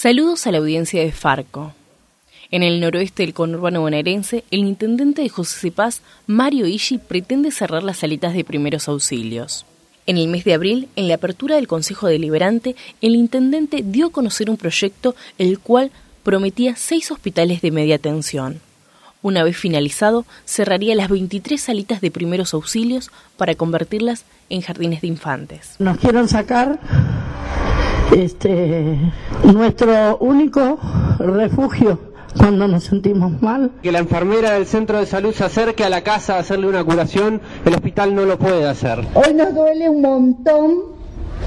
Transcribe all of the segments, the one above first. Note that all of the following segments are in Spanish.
Saludos a la audiencia de Farco. En el noroeste del conurbano bonaerense, el intendente de José Paz, Mario Ishi, pretende cerrar las salitas de primeros auxilios. En el mes de abril, en la apertura del Consejo Deliberante, el intendente dio a conocer un proyecto el cual prometía seis hospitales de media tensión. Una vez finalizado, cerraría las 23 salitas de primeros auxilios para convertirlas en jardines de infantes. Nos quieren sacar este, nuestro único refugio cuando nos sentimos mal. Que la enfermera del centro de salud se acerque a la casa a hacerle una curación, el hospital no lo puede hacer. Hoy nos duele un montón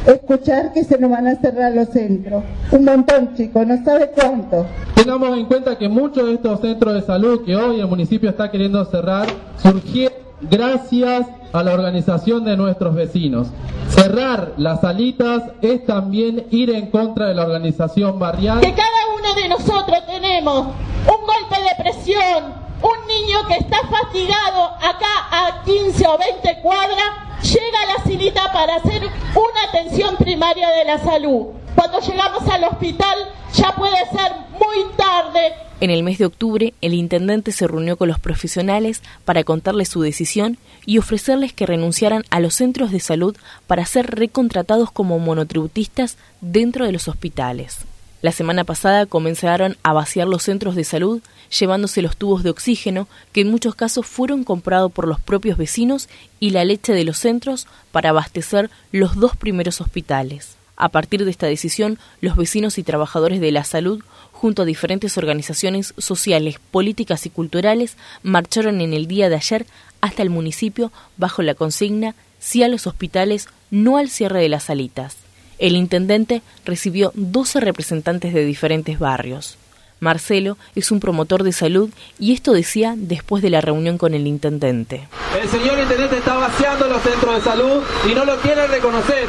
escuchar que se nos van a cerrar los centros. Un montón, chicos, no sabe cuánto. Tengamos en cuenta que muchos de estos centros de salud que hoy el municipio está queriendo cerrar surgieron gracias a la organización de nuestros vecinos. Cerrar las salitas es también ir en contra de la organización barrial. Que cada uno de nosotros tenemos un golpe de presión, un niño que está fatigado acá a 15 o 20 cuadras, llega a la silita para hacer una atención primaria de la salud. Cuando llegamos al hospital ya puede ser muy tarde en el mes de octubre, el intendente se reunió con los profesionales para contarles su decisión y ofrecerles que renunciaran a los centros de salud para ser recontratados como monotributistas dentro de los hospitales. La semana pasada comenzaron a vaciar los centros de salud, llevándose los tubos de oxígeno, que en muchos casos fueron comprados por los propios vecinos, y la leche de los centros para abastecer los dos primeros hospitales. A partir de esta decisión, los vecinos y trabajadores de la salud, junto a diferentes organizaciones sociales, políticas y culturales, marcharon en el día de ayer hasta el municipio bajo la consigna Sí a los hospitales, no al cierre de las salitas. El intendente recibió 12 representantes de diferentes barrios. Marcelo es un promotor de salud y esto decía después de la reunión con el intendente. El señor intendente está vaciando los centros de salud y no lo quiere reconocer.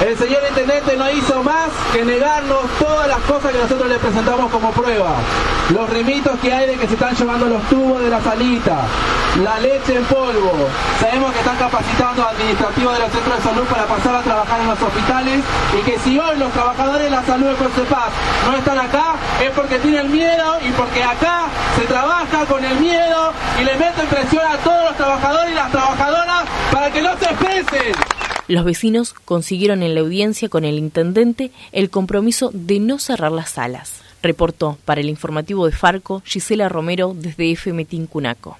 El señor intendente no hizo más que negarnos todas las cosas que nosotros le presentamos como prueba. Los remitos que hay de que se están llevando los tubos de la salita, la leche en polvo. Sabemos que están capacitando administrativos de los centros de salud para pasar a trabajar en los hospitales y que si hoy los trabajadores de la salud de Paz no están acá es porque tienen miedo y porque acá se trabaja con el miedo y le meten presión a todos los trabajadores y las trabajadoras para que no se expresen. Los vecinos consiguieron en la audiencia con el intendente el compromiso de no cerrar las salas. Reportó para el informativo de Farco Gisela Romero desde FM Cunaco.